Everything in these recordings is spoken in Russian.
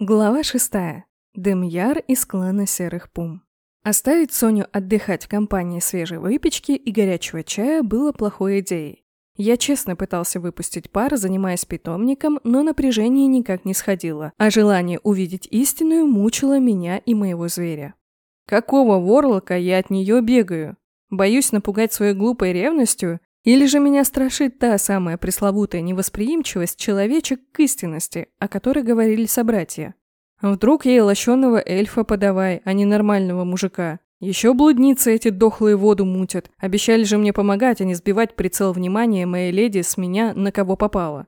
Глава шестая. Демьяр из клана Серых Пум. Оставить Соню отдыхать в компании свежей выпечки и горячего чая было плохой идеей. Я честно пытался выпустить пар, занимаясь питомником, но напряжение никак не сходило, а желание увидеть истинную мучило меня и моего зверя. Какого ворлока я от нее бегаю? Боюсь напугать своей глупой ревностью? Или же меня страшит та самая пресловутая невосприимчивость человечек к истинности, о которой говорили собратья? Вдруг ей лощеного эльфа подавай, а не нормального мужика? Еще блудницы эти дохлые воду мутят. Обещали же мне помогать, а не сбивать прицел внимания моей леди с меня на кого попало.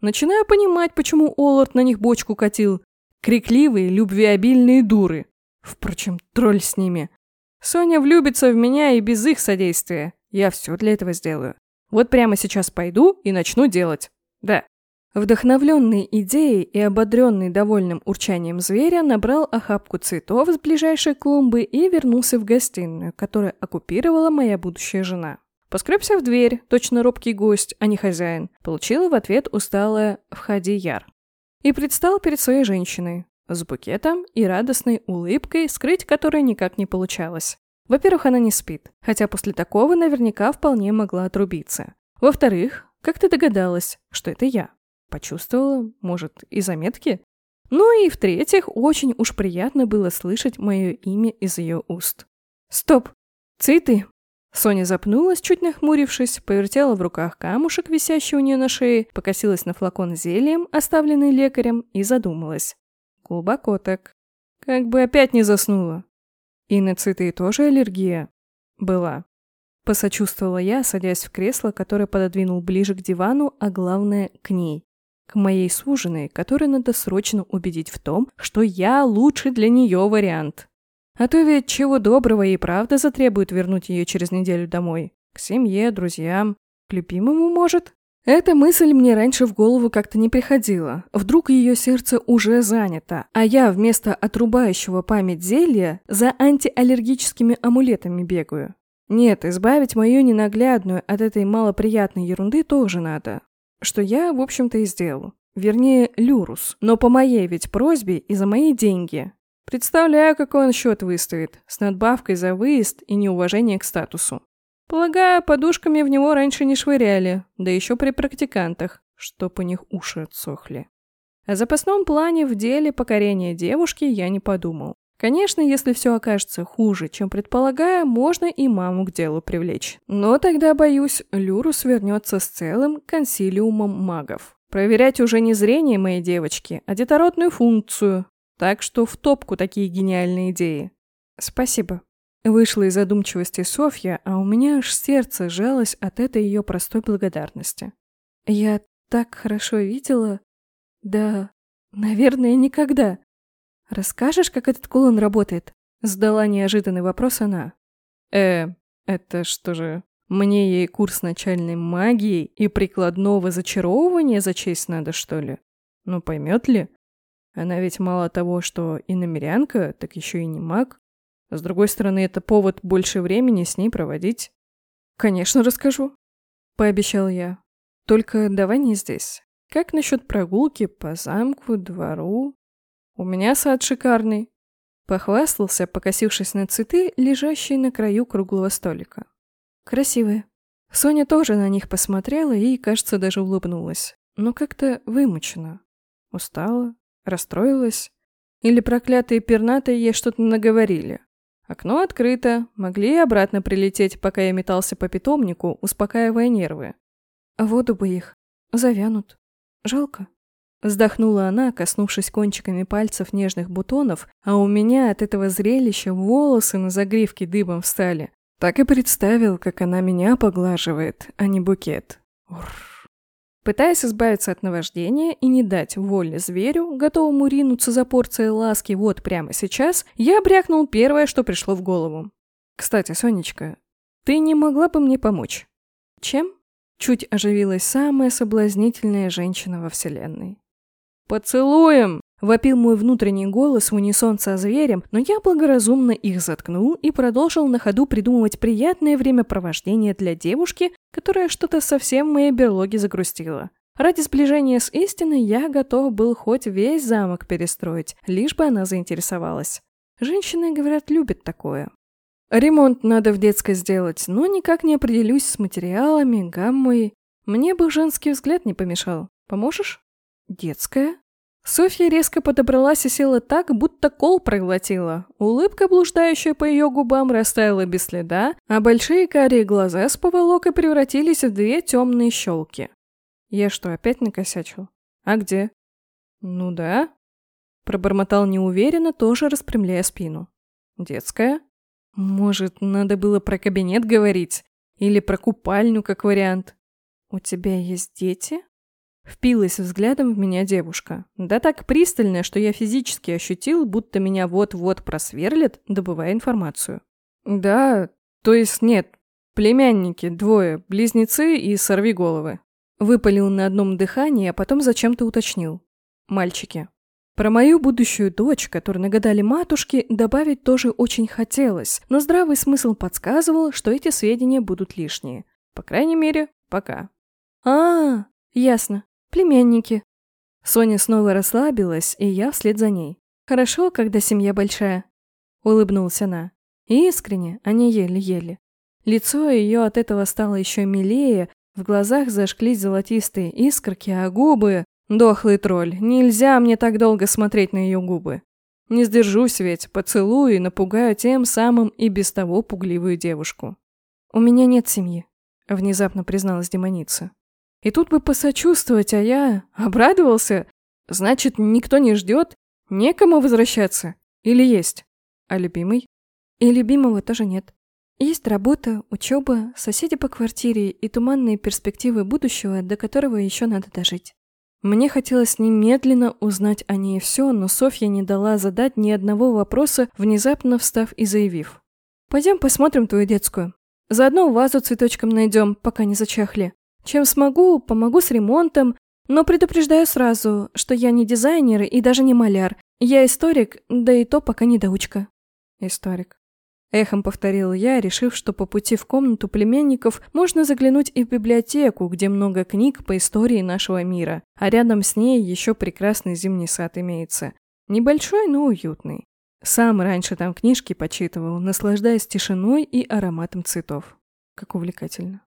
Начинаю понимать, почему Оллард на них бочку катил. Крикливые, любвеобильные дуры. Впрочем, тролль с ними. Соня влюбится в меня и без их содействия. Я все для этого сделаю. Вот прямо сейчас пойду и начну делать. Да. Вдохновленный идеей и ободренный довольным урчанием зверя набрал охапку цветов с ближайшей клумбы и вернулся в гостиную, которую оккупировала моя будущая жена. Поскребся в дверь, точно робкий гость, а не хозяин. Получила в ответ усталое «входи, Яр». И предстал перед своей женщиной, с букетом и радостной улыбкой, скрыть которой никак не получалось. Во-первых, она не спит, хотя после такого наверняка вполне могла отрубиться. Во-вторых, как ты догадалась, что это я? Почувствовала, может, и заметки? Ну и в-третьих, очень уж приятно было слышать мое имя из ее уст. Стоп! Цветы! Соня запнулась, чуть нахмурившись, повертела в руках камушек, висящий у нее на шее, покосилась на флакон зельем, оставленный лекарем, и задумалась. Глубоко так. Как бы опять не заснула. И на цветы тоже аллергия? Была. Посочувствовала я, садясь в кресло, которое пододвинул ближе к дивану, а главное, к ней. К моей суженой, которой надо срочно убедить в том, что я лучший для нее вариант. А то ведь чего доброго и правда затребует вернуть ее через неделю домой. К семье, друзьям, к любимому, может? Эта мысль мне раньше в голову как-то не приходила. Вдруг ее сердце уже занято, а я вместо отрубающего память зелья за антиаллергическими амулетами бегаю. Нет, избавить мою ненаглядную от этой малоприятной ерунды тоже надо. Что я, в общем-то, и сделал. Вернее, Люрус. Но по моей ведь просьбе и за мои деньги. Представляю, какой он счет выставит. С надбавкой за выезд и неуважение к статусу. Полагаю, подушками в него раньше не швыряли, да еще при практикантах, чтоб у них уши отсохли. О запасном плане в деле покорения девушки я не подумал. Конечно, если все окажется хуже, чем предполагаю, можно и маму к делу привлечь. Но тогда, боюсь, Люрус вернется с целым консилиумом магов. Проверять уже не зрение моей девочки, а детородную функцию. Так что в топку такие гениальные идеи. Спасибо. Вышла из задумчивости Софья, а у меня аж сердце жалось от этой ее простой благодарности. Я так хорошо видела. Да, наверное, никогда. Расскажешь, как этот кулон работает? Сдала неожиданный вопрос она. Э, это что же, мне ей курс начальной магии и прикладного зачаровывания зачесть надо, что ли? Ну, поймет ли? Она ведь мало того, что и намерянка, так еще и не маг. С другой стороны, это повод больше времени с ней проводить. «Конечно, расскажу», — пообещал я. «Только давай не здесь. Как насчет прогулки по замку, двору? У меня сад шикарный». Похвастался, покосившись на цветы, лежащие на краю круглого столика. «Красивые». Соня тоже на них посмотрела и, кажется, даже улыбнулась. Но как-то вымучена. Устала, расстроилась. Или проклятые пернатые ей что-то наговорили. Окно открыто, могли и обратно прилететь, пока я метался по питомнику, успокаивая нервы. А воду бы их. Завянут. Жалко. Вздохнула она, коснувшись кончиками пальцев нежных бутонов, а у меня от этого зрелища волосы на загривке дыбом встали. Так и представил, как она меня поглаживает, а не букет. Урр. Пытаясь избавиться от наваждения и не дать воли зверю, готовому ринуться за порцией ласки вот прямо сейчас, я брякнул первое, что пришло в голову. «Кстати, Сонечка, ты не могла бы мне помочь?» «Чем?» Чуть оживилась самая соблазнительная женщина во Вселенной. «Поцелуем!» – вопил мой внутренний голос в унисон со зверем, но я благоразумно их заткнул и продолжил на ходу придумывать приятное времяпровождение для девушки, которая что-то совсем в моей берлоге загрустила. Ради сближения с истиной я готов был хоть весь замок перестроить, лишь бы она заинтересовалась. Женщины, говорят, любят такое. Ремонт надо в детской сделать, но никак не определюсь с материалами, гаммой. Мне бы женский взгляд не помешал. Поможешь? Детская? Софья резко подобралась и села так, будто кол проглотила. Улыбка, блуждающая по ее губам, растаяла без следа, а большие карие глаза с поволокой превратились в две темные щелки. Я что, опять накосячил? А где? Ну да. Пробормотал неуверенно, тоже распрямляя спину. Детская? Может, надо было про кабинет говорить? Или про купальню, как вариант? У тебя есть дети? Впилась взглядом в меня девушка. Да так пристально, что я физически ощутил, будто меня вот-вот просверлят, добывая информацию. Да, то есть нет. Племянники, двое, близнецы и сорвиголовы. Выпалил на одном дыхании, а потом зачем-то уточнил. Мальчики. Про мою будущую дочь, которую нагадали матушки, добавить тоже очень хотелось, но здравый смысл подсказывал, что эти сведения будут лишние. По крайней мере, пока. а, -а, -а ясно. Племянники. Соня снова расслабилась, и я вслед за ней. Хорошо, когда семья большая. Улыбнулась она. Искренне, а не еле-еле. Лицо ее от этого стало еще милее, в глазах зажглись золотистые искорки, а губы... Дохлый тролль, нельзя мне так долго смотреть на ее губы. Не сдержусь ведь, поцелую и напугаю тем самым и без того пугливую девушку. «У меня нет семьи», — внезапно призналась демоница. И тут бы посочувствовать, а я обрадовался. Значит, никто не ждет, некому возвращаться. Или есть? А любимый? И любимого тоже нет. Есть работа, учеба, соседи по квартире и туманные перспективы будущего, до которого еще надо дожить. Мне хотелось немедленно узнать о ней все, но Софья не дала задать ни одного вопроса, внезапно встав и заявив. «Пойдем посмотрим твою детскую. Заодно вазу цветочком найдем, пока не зачахли. Чем смогу, помогу с ремонтом, но предупреждаю сразу, что я не дизайнер и даже не маляр. Я историк, да и то пока не доучка». «Историк. Эхом повторил я, решив, что по пути в комнату племянников можно заглянуть и в библиотеку, где много книг по истории нашего мира, а рядом с ней еще прекрасный зимний сад имеется. Небольшой, но уютный. Сам раньше там книжки почитывал, наслаждаясь тишиной и ароматом цветов. Как увлекательно.